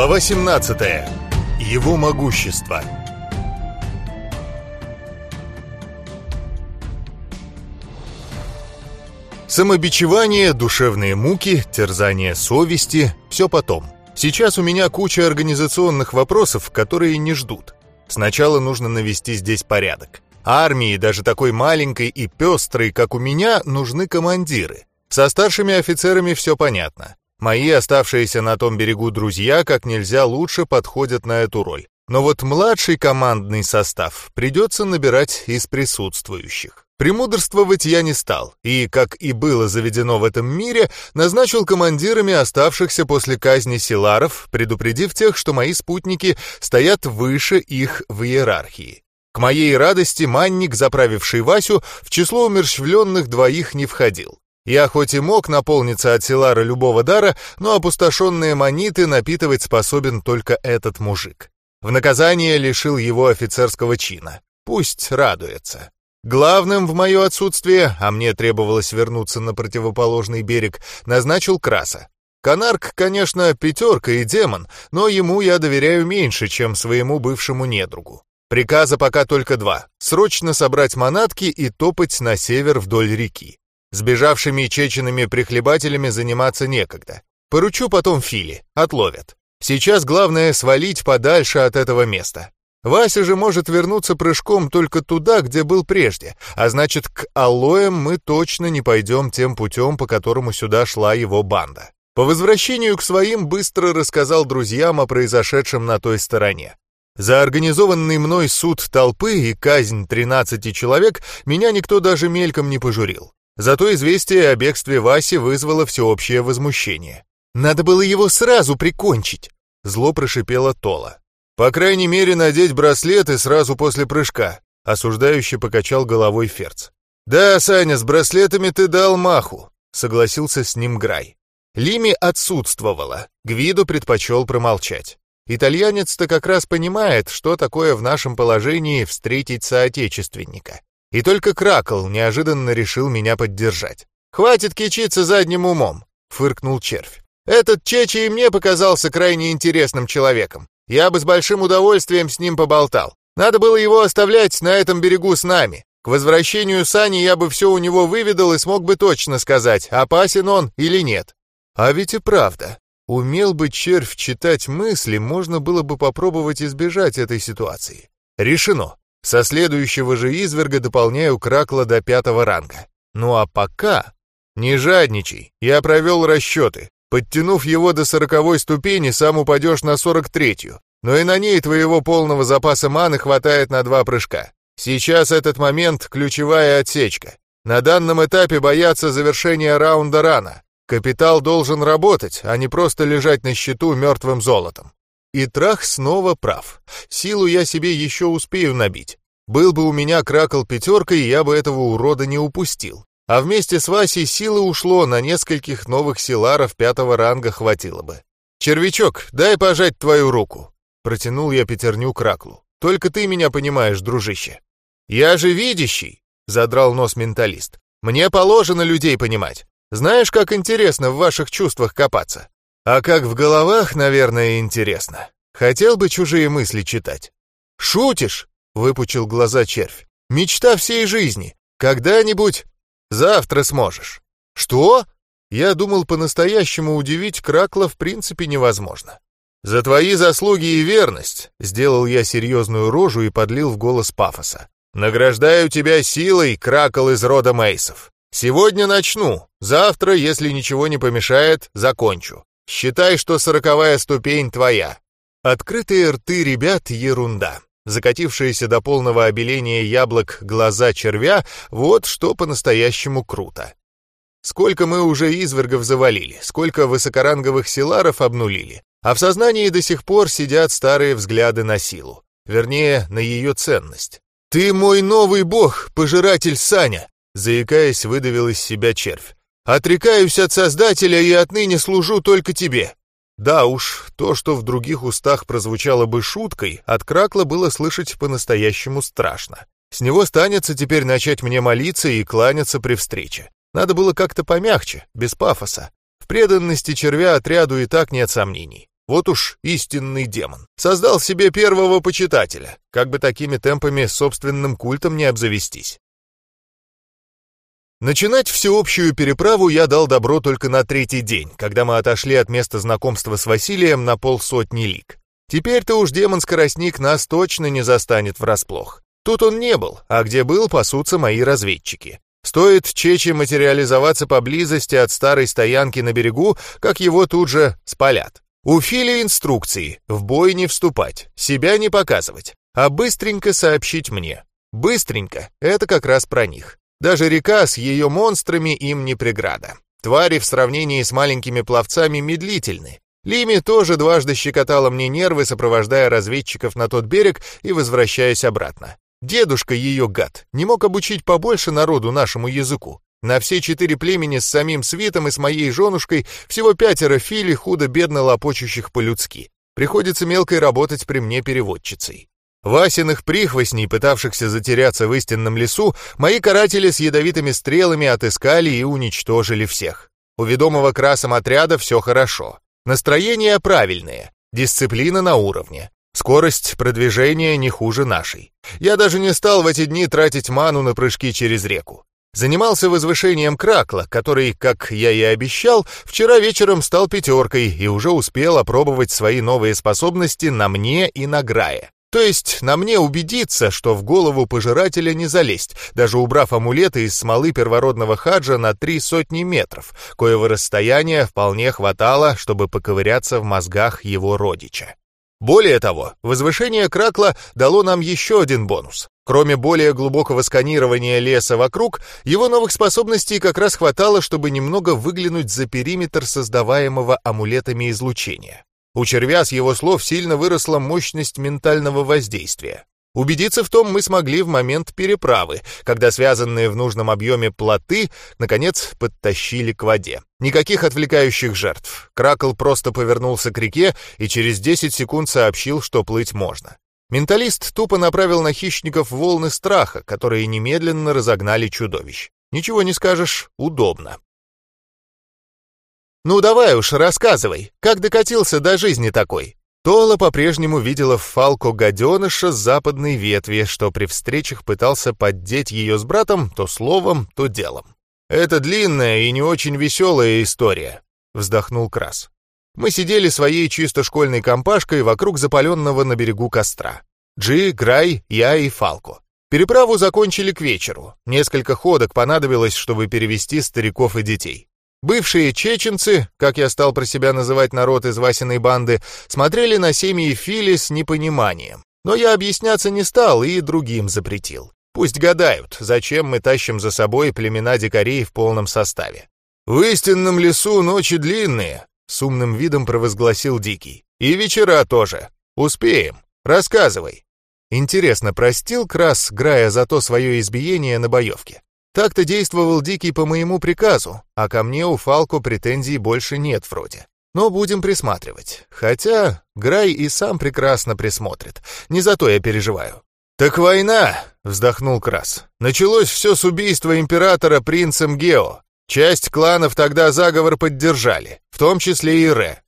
Глава 17. Его могущество. Самобичевание, душевные муки, терзание совести – все потом. Сейчас у меня куча организационных вопросов, которые не ждут. Сначала нужно навести здесь порядок. Армии, даже такой маленькой и пестрой, как у меня, нужны командиры. Со старшими офицерами все понятно. Мои оставшиеся на том берегу друзья как нельзя лучше подходят на эту роль. Но вот младший командный состав придется набирать из присутствующих. Премудрствовать я не стал, и, как и было заведено в этом мире, назначил командирами оставшихся после казни Силаров, предупредив тех, что мои спутники стоят выше их в иерархии. К моей радости манник, заправивший Васю, в число умерщвленных двоих не входил. Я хоть и мог наполниться от Силара любого дара, но опустошенные маниты напитывать способен только этот мужик. В наказание лишил его офицерского чина. Пусть радуется. Главным в мое отсутствие, а мне требовалось вернуться на противоположный берег, назначил Краса. Канарк, конечно, пятерка и демон, но ему я доверяю меньше, чем своему бывшему недругу. Приказа пока только два — срочно собрать манатки и топать на север вдоль реки. Сбежавшими чеченными прихлебателями заниматься некогда. Поручу потом Фили, отловят. Сейчас главное свалить подальше от этого места. Вася же может вернуться прыжком только туда, где был прежде, а значит, к алоям мы точно не пойдем тем путем, по которому сюда шла его банда. По возвращению к своим быстро рассказал друзьям о произошедшем на той стороне. За организованный мной суд толпы и казнь 13 человек меня никто даже мельком не пожурил. Зато известие о бегстве Васи вызвало всеобщее возмущение. «Надо было его сразу прикончить!» Зло прошипела Тола. «По крайней мере, надеть браслеты сразу после прыжка», осуждающе покачал головой Ферц. «Да, Саня, с браслетами ты дал маху», согласился с ним Грай. Лими отсутствовала, Гвиду предпочел промолчать. Итальянец-то как раз понимает, что такое в нашем положении встретить соотечественника. И только Кракл неожиданно решил меня поддержать. «Хватит кичиться задним умом», — фыркнул червь. «Этот Чечи и мне показался крайне интересным человеком. Я бы с большим удовольствием с ним поболтал. Надо было его оставлять на этом берегу с нами. К возвращению Сани я бы все у него выведал и смог бы точно сказать, опасен он или нет». А ведь и правда. Умел бы червь читать мысли, можно было бы попробовать избежать этой ситуации. Решено. Со следующего же изверга дополняю Кракла до пятого ранга. Ну а пока... Не жадничай, я провел расчеты. Подтянув его до сороковой ступени, сам упадешь на сорок третью. Но и на ней твоего полного запаса маны хватает на два прыжка. Сейчас этот момент — ключевая отсечка. На данном этапе бояться завершения раунда рано. Капитал должен работать, а не просто лежать на счету мертвым золотом. И Трах снова прав. Силу я себе еще успею набить. Был бы у меня кракл пятеркой, я бы этого урода не упустил. А вместе с Васей силы ушло, на нескольких новых силаров пятого ранга хватило бы. «Червячок, дай пожать твою руку!» Протянул я пятерню краклу. «Только ты меня понимаешь, дружище». «Я же видящий!» — задрал нос менталист. «Мне положено людей понимать. Знаешь, как интересно в ваших чувствах копаться? А как в головах, наверное, интересно. Хотел бы чужие мысли читать. «Шутишь?» — выпучил глаза червь. «Мечта всей жизни. Когда-нибудь... Завтра сможешь». «Что?» Я думал, по-настоящему удивить Кракла в принципе невозможно. «За твои заслуги и верность!» — сделал я серьезную рожу и подлил в голос пафоса. «Награждаю тебя силой, Кракл из рода Мейсов. Сегодня начну, завтра, если ничего не помешает, закончу. Считай, что сороковая ступень твоя. Открытые рты ребят — ерунда. Закатившиеся до полного обеления яблок глаза червя — вот что по-настоящему круто. Сколько мы уже извергов завалили, сколько высокоранговых силаров обнулили, а в сознании до сих пор сидят старые взгляды на силу, вернее, на ее ценность. «Ты мой новый бог, пожиратель Саня!» Заикаясь, выдавил из себя червь. Отрекаюсь от Создателя и отныне служу только тебе». Да уж, то, что в других устах прозвучало бы шуткой, от Кракла было слышать по-настоящему страшно. С него станется теперь начать мне молиться и кланяться при встрече. Надо было как-то помягче, без пафоса. В преданности червя отряду и так нет сомнений. Вот уж истинный демон. Создал себе первого почитателя. Как бы такими темпами собственным культом не обзавестись. Начинать всеобщую переправу я дал добро только на третий день, когда мы отошли от места знакомства с Василием на полсотни лиг. Теперь-то уж демон-скоростник нас точно не застанет врасплох. Тут он не был, а где был, пасутся мои разведчики. Стоит Чечи материализоваться поблизости от старой стоянки на берегу, как его тут же спалят. У Фили инструкции в бой не вступать, себя не показывать, а быстренько сообщить мне. Быстренько — это как раз про них. Даже река с ее монстрами им не преграда. Твари в сравнении с маленькими пловцами медлительны. Лими тоже дважды щекотала мне нервы, сопровождая разведчиков на тот берег и возвращаясь обратно. Дедушка ее гад не мог обучить побольше народу нашему языку. На все четыре племени с самим свитом и с моей женушкой всего пятеро фили худо-бедно лопочущих по-людски. Приходится мелкой работать при мне переводчицей. Васиных прихвостней, пытавшихся затеряться в истинном лесу, мои каратели с ядовитыми стрелами отыскали и уничтожили всех. У ведомого красом отряда все хорошо. Настроение правильное, дисциплина на уровне. Скорость продвижения не хуже нашей. Я даже не стал в эти дни тратить ману на прыжки через реку. Занимался возвышением Кракла, который, как я и обещал, вчера вечером стал пятеркой и уже успел опробовать свои новые способности на мне и на Грае. То есть на мне убедиться, что в голову пожирателя не залезть, даже убрав амулеты из смолы первородного хаджа на три сотни метров, коего расстояния вполне хватало, чтобы поковыряться в мозгах его родича. Более того, возвышение Кракла дало нам еще один бонус. Кроме более глубокого сканирования леса вокруг, его новых способностей как раз хватало, чтобы немного выглянуть за периметр создаваемого амулетами излучения. У червя с его слов сильно выросла мощность ментального воздействия. Убедиться в том мы смогли в момент переправы, когда связанные в нужном объеме плоты, наконец, подтащили к воде. Никаких отвлекающих жертв. Кракл просто повернулся к реке и через 10 секунд сообщил, что плыть можно. Менталист тупо направил на хищников волны страха, которые немедленно разогнали чудовищ. Ничего не скажешь, удобно. «Ну давай уж, рассказывай, как докатился до жизни такой?» Тола по-прежнему видела в Фалко гаденыша с западной ветви, что при встречах пытался поддеть ее с братом то словом, то делом. «Это длинная и не очень веселая история», — вздохнул Крас. Мы сидели своей чисто школьной компашкой вокруг запаленного на берегу костра. Джи, Грай, я и Фалко. Переправу закончили к вечеру. Несколько ходок понадобилось, чтобы перевести стариков и детей. Бывшие чеченцы, как я стал про себя называть народ из Васиной банды, смотрели на семьи Фили с непониманием. Но я объясняться не стал и другим запретил. Пусть гадают, зачем мы тащим за собой племена дикарей в полном составе. «В истинном лесу ночи длинные», — с умным видом провозгласил Дикий. «И вечера тоже. Успеем. Рассказывай». Интересно, простил Крас, грая за то свое избиение на боевке? Так-то действовал Дикий по моему приказу, а ко мне у Фалко претензий больше нет вроде. Но будем присматривать. Хотя Грай и сам прекрасно присмотрит. Не за то я переживаю. «Так война!» — вздохнул Крас. «Началось все с убийства императора принцем Гео. Часть кланов тогда заговор поддержали, в том числе и Ре.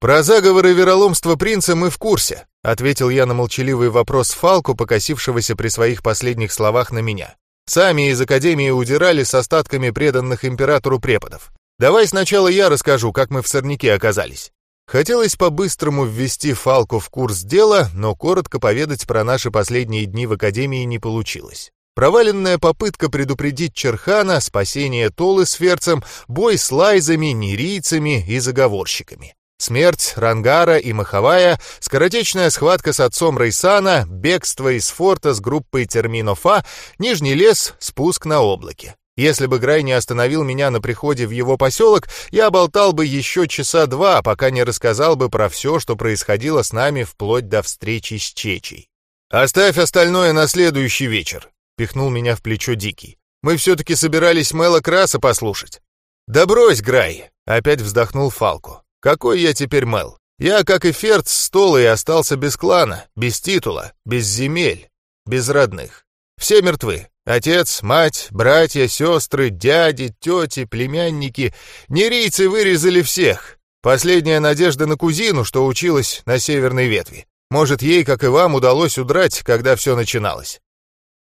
Про заговоры вероломство принца мы в курсе», — ответил я на молчаливый вопрос Фалку, покосившегося при своих последних словах на меня. Сами из Академии удирали с остатками преданных императору преподов. Давай сначала я расскажу, как мы в сорняке оказались. Хотелось по-быстрому ввести Фалку в курс дела, но коротко поведать про наши последние дни в Академии не получилось. Проваленная попытка предупредить Черхана, спасение Толы с Ферцем, бой с лайзами, нерийцами и заговорщиками. Смерть Рангара и Маховая, скоротечная схватка с отцом Рейсана, бегство из форта с группой Терминофа, Нижний лес, спуск на облаке. Если бы Грай не остановил меня на приходе в его поселок, я болтал бы еще часа два, пока не рассказал бы про все, что происходило с нами вплоть до встречи с Чечей. «Оставь остальное на следующий вечер», — пихнул меня в плечо Дикий. «Мы все-таки собирались Мэла Краса послушать». «Да брось, Грай!» — опять вздохнул Фалку. Какой я теперь Мел? Я, как и Ферд, с и остался без клана, без титула, без земель, без родных. Все мертвы. Отец, мать, братья, сестры, дяди, тети, племянники. Нерийцы вырезали всех. Последняя надежда на кузину, что училась на северной ветви. Может, ей, как и вам, удалось удрать, когда все начиналось.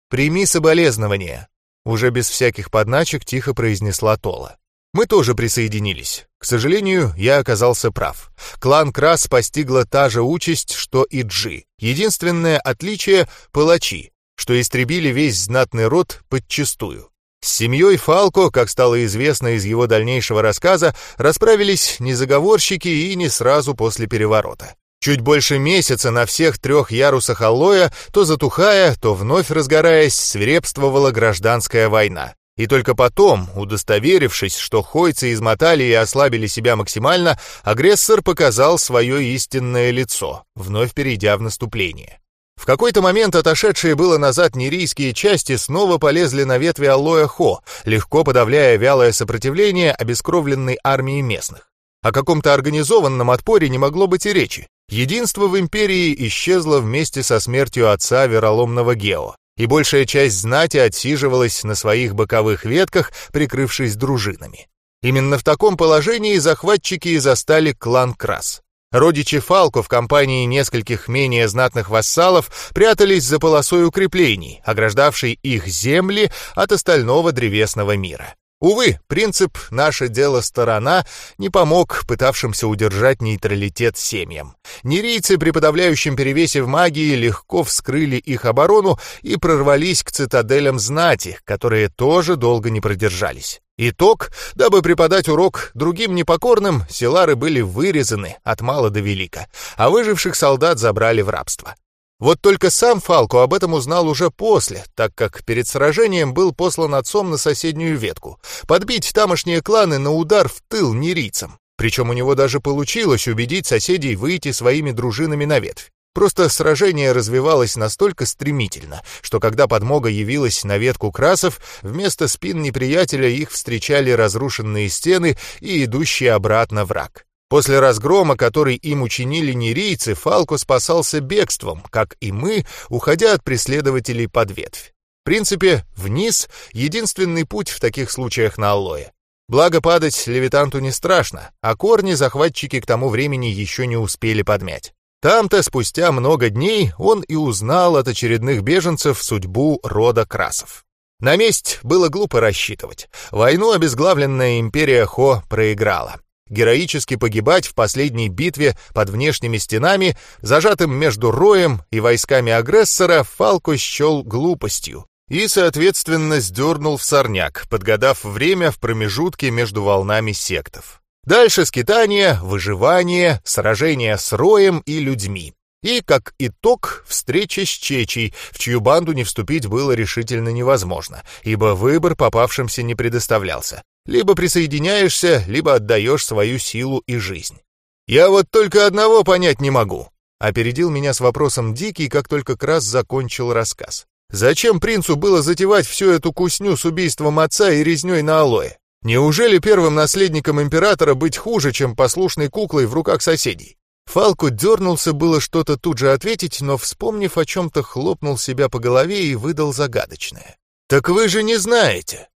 «Прими соболезнования», — уже без всяких подначек тихо произнесла Тола. Мы тоже присоединились. К сожалению, я оказался прав. Клан Крас постигла та же участь, что и Джи. Единственное отличие — палачи, что истребили весь знатный род подчистую. С семьей Фалко, как стало известно из его дальнейшего рассказа, расправились не заговорщики и не сразу после переворота. Чуть больше месяца на всех трех ярусах Аллоя, то затухая, то вновь разгораясь, свирепствовала гражданская война. И только потом, удостоверившись, что хойцы измотали и ослабили себя максимально, агрессор показал свое истинное лицо, вновь перейдя в наступление. В какой-то момент отошедшие было назад нерийские части снова полезли на ветви Алоэ Хо, легко подавляя вялое сопротивление обескровленной армии местных. О каком-то организованном отпоре не могло быть и речи. Единство в империи исчезло вместе со смертью отца вероломного Гео, и большая часть знати отсиживалась на своих боковых ветках, прикрывшись дружинами. Именно в таком положении захватчики и застали клан Крас. Родичи Фалко в компании нескольких менее знатных вассалов прятались за полосой укреплений, ограждавшей их земли от остального древесного мира. Увы, принцип «наше дело сторона» не помог пытавшимся удержать нейтралитет семьям. Нерийцы при перевесе в магии легко вскрыли их оборону и прорвались к цитаделям знати, которые тоже долго не продержались. Итог, дабы преподать урок другим непокорным, селары были вырезаны от мала до велика, а выживших солдат забрали в рабство. Вот только сам Фалко об этом узнал уже после, так как перед сражением был послан отцом на соседнюю ветку, подбить тамошние кланы на удар в тыл нерийцам. Причем у него даже получилось убедить соседей выйти своими дружинами на ветвь. Просто сражение развивалось настолько стремительно, что когда подмога явилась на ветку красов, вместо спин неприятеля их встречали разрушенные стены и идущий обратно враг. После разгрома, который им учинили нерийцы, Фалко спасался бегством, как и мы, уходя от преследователей под ветвь. В принципе, вниз — единственный путь в таких случаях на Аллое. Благо падать левитанту не страшно, а корни захватчики к тому времени еще не успели подмять. Там-то спустя много дней он и узнал от очередных беженцев судьбу рода Красов. На месть было глупо рассчитывать. Войну обезглавленная империя Хо проиграла героически погибать в последней битве под внешними стенами, зажатым между роем и войсками агрессора, Фалко счел глупостью и, соответственно, сдернул в сорняк, подгадав время в промежутке между волнами сектов. Дальше скитание, выживание, сражение с роем и людьми. И, как итог, встреча с Чечей, в чью банду не вступить было решительно невозможно, ибо выбор попавшимся не предоставлялся. Либо присоединяешься, либо отдаешь свою силу и жизнь. «Я вот только одного понять не могу», — опередил меня с вопросом Дикий, как только Крас закончил рассказ. «Зачем принцу было затевать всю эту кусню с убийством отца и резней на алое? Неужели первым наследником императора быть хуже, чем послушной куклой в руках соседей?» Фалку дернулся было что-то тут же ответить, но, вспомнив о чем-то, хлопнул себя по голове и выдал загадочное. «Так вы же не знаете!»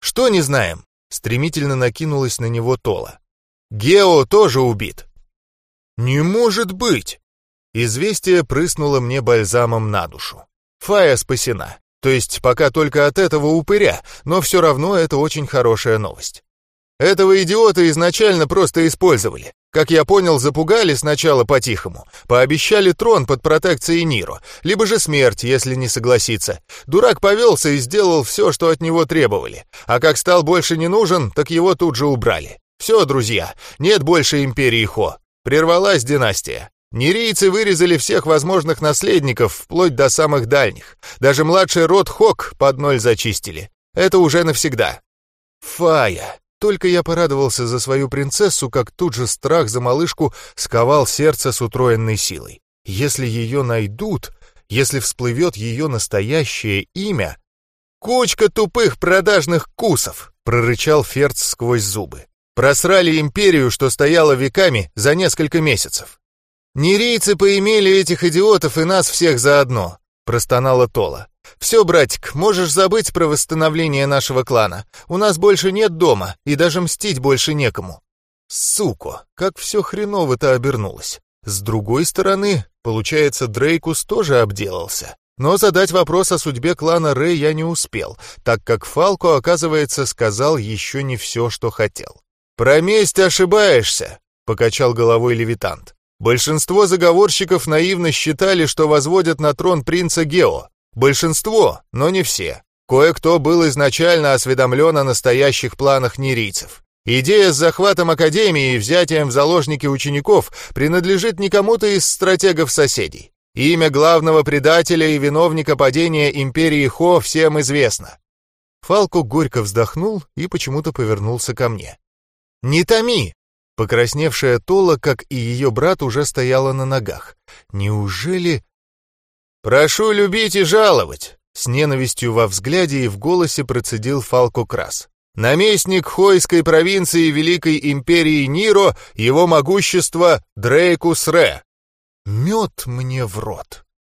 «Что не знаем?» Стремительно накинулась на него Тола. «Гео тоже убит!» «Не может быть!» Известие прыснуло мне бальзамом на душу. Фая спасена. То есть пока только от этого упыря, но все равно это очень хорошая новость. Этого идиота изначально просто использовали. Как я понял, запугали сначала по-тихому. Пообещали трон под протекцией Ниро, либо же смерть, если не согласится. Дурак повелся и сделал все, что от него требовали. А как стал больше не нужен, так его тут же убрали. Все, друзья, нет больше империи Хо. Прервалась династия. Нерийцы вырезали всех возможных наследников, вплоть до самых дальних. Даже младший род Хок под ноль зачистили. Это уже навсегда. Фая. Только я порадовался за свою принцессу, как тут же страх за малышку сковал сердце с утроенной силой. Если ее найдут, если всплывет ее настоящее имя... «Кучка тупых продажных кусов!» — прорычал Ферц сквозь зубы. «Просрали империю, что стояла веками, за несколько месяцев». «Нерийцы поимели этих идиотов и нас всех заодно», — простонала Тола. «Все, братик, можешь забыть про восстановление нашего клана. У нас больше нет дома, и даже мстить больше некому». Сука, как все хреново-то обернулось. С другой стороны, получается, Дрейкус тоже обделался. Но задать вопрос о судьбе клана Рэй я не успел, так как Фалко, оказывается, сказал еще не все, что хотел. «Про месть ошибаешься», — покачал головой левитант. «Большинство заговорщиков наивно считали, что возводят на трон принца Гео. Большинство, но не все. Кое-кто был изначально осведомлен о настоящих планах нерийцев. Идея с захватом Академии и взятием в заложники учеников принадлежит не кому-то из стратегов-соседей. Имя главного предателя и виновника падения империи Хо всем известно. Фалко горько вздохнул и почему-то повернулся ко мне. «Не томи!» Покрасневшая Тола, как и ее брат, уже стояла на ногах. «Неужели...» «Прошу любить и жаловать!» С ненавистью во взгляде и в голосе процедил Фалко Крас. Наместник Хойской провинции Великой Империи Ниро, его могущество Дрейкус Ре. Мед мне в рот.